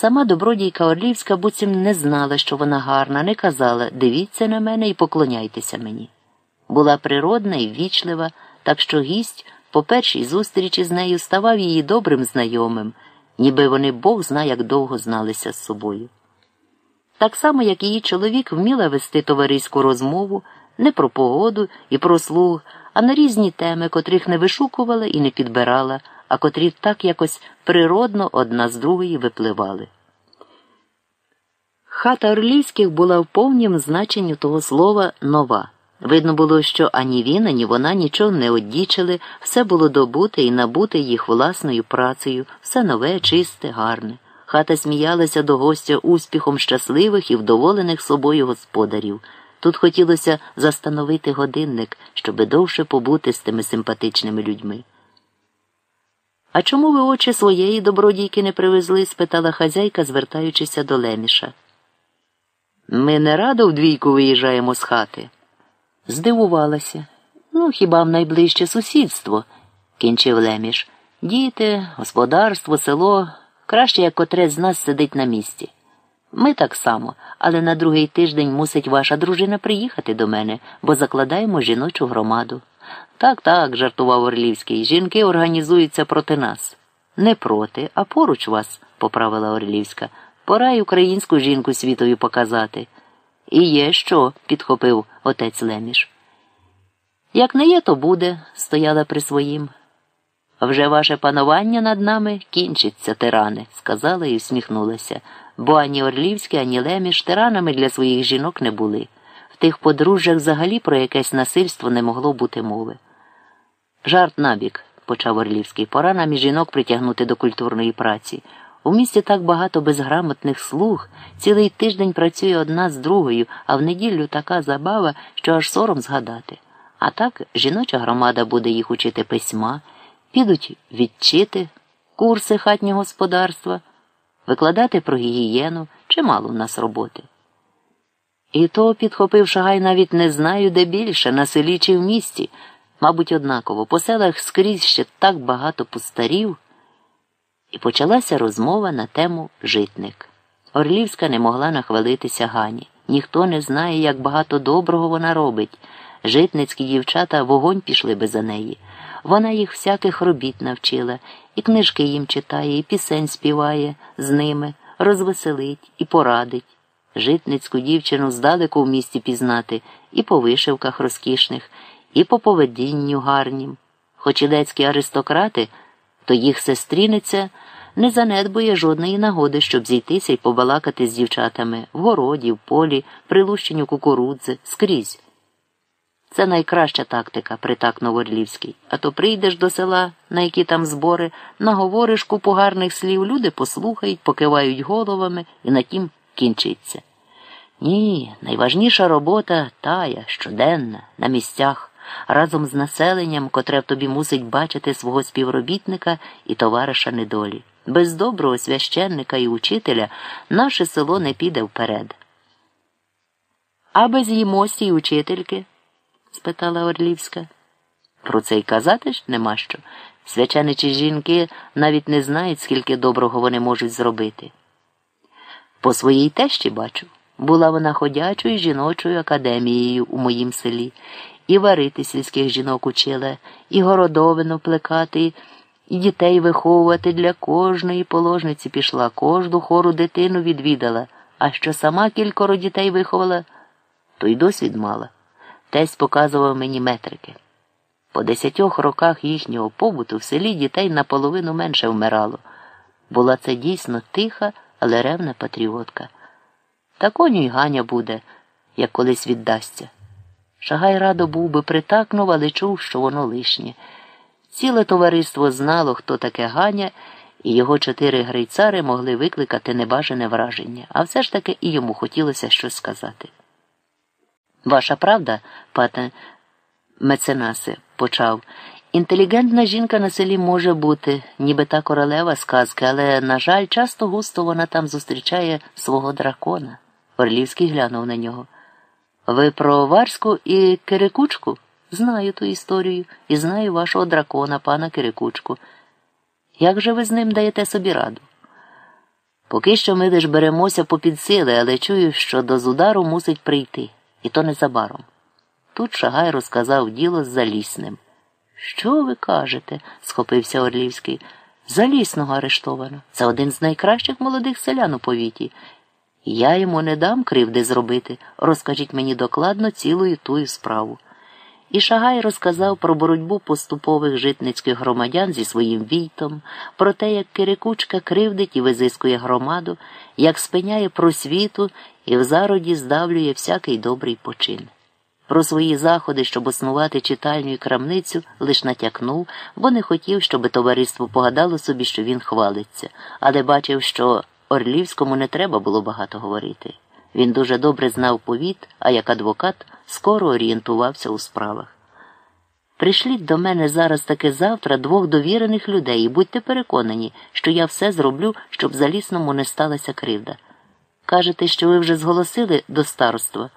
Сама добродійка Орлівська буцім не знала, що вона гарна, не казала дивіться на мене і поклоняйтеся мені. Була природна і ввічлива, так що гість по першій зустрічі з нею ставав її добрим знайомим, ніби вони Бог зна, як довго зналися з собою. Так само, як її чоловік вміла вести товариську розмову не про погоду і про слуг, а на різні теми, котрих не вишукувала і не підбирала, а котрі так якось природно одна з другої випливали. Хата Орлівських була в повнім значенні того слова нова. Видно було, що ані він, ані вона нічого не оддічили, все було добуте і набуте їх власною працею, все нове, чисте, гарне. Хата сміялася до гостя успіхом щасливих і вдоволених собою господарів. Тут хотілося застановити годинник, щоби довше побути з тими симпатичними людьми. А чому ви очі своєї добродійки не привезли? спитала хазяйка, звертаючися до Леміша. Ми не радо вдвійку виїжджаємо з хати. Здивувалася. Ну, хіба в найближче сусідство, кінчив Леміш. Діти, господарство, село, краще як котрець з нас сидить на місці. Ми так само, але на другий тиждень мусить ваша дружина приїхати до мене, бо закладаємо жіночу громаду. Так, так, жартував Орлівський. Жінки організуються проти нас. Не проти, а поруч вас, поправила Орлівська. Пора й українську жінку світові показати. І є що, підхопив отець Леміш. Як не є, то буде, стояла при своїм. Вже ваше панування над нами кінчиться, тирани, сказала і всміхнулася, бо ані Орлівські, ані Леміш тиранами для своїх жінок не були. Тих подружжях взагалі про якесь насильство не могло бути мови. Жарт набік, почав Орлівський, пора нам і жінок притягнути до культурної праці. У місті так багато безграмотних слуг, цілий тиждень працює одна з другою, а в неділю така забава, що аж сором згадати. А так жіноча громада буде їх учити письма, підуть відчити курси хатнього господарства, викладати про гігієну, чимало в нас роботи. І то, підхопив шагай, навіть не знаю, де більше, на селі чи в місті. Мабуть, однаково, по селах скрізь ще так багато пустарів. І почалася розмова на тему житник. Орлівська не могла нахвалитися Гані. Ніхто не знає, як багато доброго вона робить. Житницькі дівчата вогонь пішли би за неї. Вона їх всяких робіт навчила, і книжки їм читає, і пісень співає з ними, розвеселить і порадить. Житницьку дівчину здалеку в місті пізнати, і по вишивках розкішних, і по поведінню гарнім. Хоч ідецькі аристократи то їх сестріниця не занедбує жодної нагоди, щоб зійтися і побалакати з дівчатами в городі, в полі, при лущенню кукурудзи, скрізь. Це найкраща тактика, притакнув Орлівський. А то прийдеш до села, на які там збори, наговориш купу гарних слів, люди послухають, покивають головами і на тім кінчиться. Ні, найважніша робота тая, щоденна, на місцях разом з населенням, котре в тобі мусить бачити свого співробітника і товариша недолі. Без доброго священника і учителя наше село не піде вперед. А без їмості й учительки? спитала Орлівська. Про це й казати ж нема що. Свяченичі жінки навіть не знають, скільки доброго вони можуть зробити. По своїй тещі бачу. Була вона ходячою жіночою академією у моїм селі, і варити сільських жінок учила, і городовину плекати, і дітей виховувати для кожної положниці пішла, кожну хору дитину відвідала, а що сама кількоро дітей виховала, то й досвід мала. Тесть показував мені метрики. По десятьох роках їхнього побуту в селі дітей наполовину менше вмирало. Була це дійсно тиха, але ревна патріотка. Та коню й Ганя буде, як колись віддасться. Шагай радо був би притакнув, але чув, що воно лишнє. Ціле товариство знало, хто таке Ганя, і його чотири грейцари могли викликати небажане враження, а все ж таки і йому хотілося щось сказати. Ваша правда, пане меценасе, почав. Інтелігентна жінка на селі може бути, ніби та королева сказки, але, на жаль, часто густо вона там зустрічає свого дракона. Орлівський глянув на нього. Ви про Варську і Кирикучку? Знаю ту історію і знаю вашого дракона, пана Кирикучку. Як же ви з ним даєте собі раду? Поки що ми лиш беремося попід сили, але чую, що до зудару мусить прийти, і то незабаром. Тут Шагай розказав діло з Залісним. Що ви кажете? схопився Орлівський. Залісного арештовано. Це один з найкращих молодих селян у повіті. Я йому не дам кривди зробити. Розкажіть мені докладно цілу тую справу. І Шагай розказав про боротьбу поступових житницьких громадян зі своїм війтом, про те, як Кирикучка кривдить і визискує громаду, як спиняє просвіту і в зароді здавлює всякий добрий почин. Про свої заходи, щоб основати читальню і крамницю, лиш натякнув, бо не хотів, щоб товариство погадало собі, що він хвалиться, але бачив, що Орлівському не треба було багато говорити. Він дуже добре знав повіт, а як адвокат скоро орієнтувався у справах. Прийшліть до мене зараз таки завтра двох довірених людей і будьте переконані, що я все зроблю, щоб залісному не сталася кривда. Кажете, що ви вже зголосили до староства,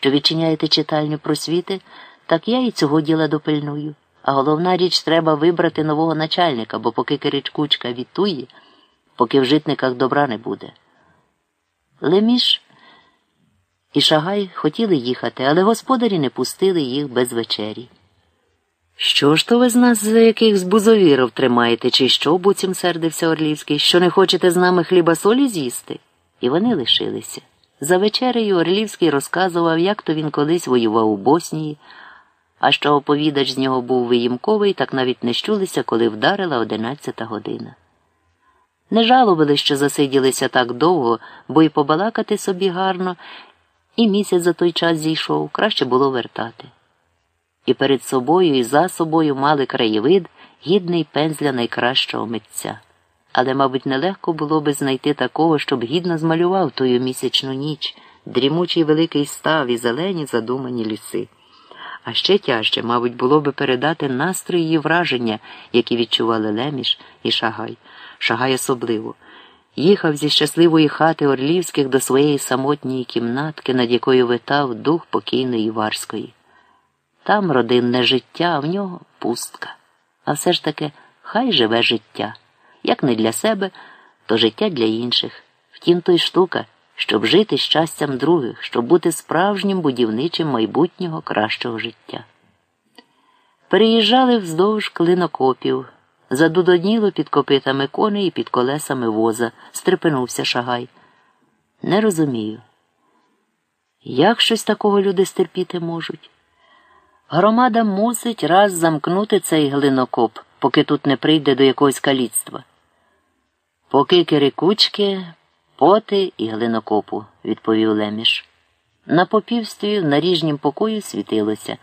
що відчиняєте читальню просвіти, так я і цього діла допильную. А головна річ треба вибрати нового начальника, бо поки Киричкучка відтує, поки в житниках добра не буде. Леміш і Шагай хотіли їхати, але господарі не пустили їх без вечері. Що ж то ви з нас за якихось бузовіров тримаєте, чи що, буцім сердився Орлівський, що не хочете з нами хліба солі з'їсти? І вони лишилися. За вечерею Орлівський розказував, як то він колись воював у Боснії, а що оповідач з нього був виїмковий, так навіть не щулися, коли вдарила одинадцята година. Не жалували, що засиділися так довго, бо й побалакати собі гарно, і місяць за той час зійшов, краще було вертати. І перед собою, і за собою мали краєвид, гідний пензля найкращого митця. Але, мабуть, нелегко було би знайти такого, щоб гідно змалював тою місячну ніч, дрімучий великий став і зелені задумані ліси. А ще тяжче, мабуть, було би передати настрої і враження, які відчували Леміш і Шагай, Шагай особливо. Їхав зі щасливої хати Орлівських до своєї самотньої кімнатки, над якою витав дух покійної Варської. Там родинне життя, а в нього пустка. А все ж таки, хай живе життя. Як не для себе, то життя для інших. Втім, то й штука, щоб жити щастям других, щоб бути справжнім будівничим майбутнього кращого життя. Переїжджали вздовж клинокопів. Задудоніло під копитами коней і під колесами воза, стрепенувся шагай. Не розумію. Як щось такого люди стерпіти можуть? Громада мусить раз замкнути цей глинокоп, поки тут не прийде до якогось каліцтва. Поки кирикучки, поти і глинокопу, відповів Леміш. На попівстві в наріжнім покою світилося.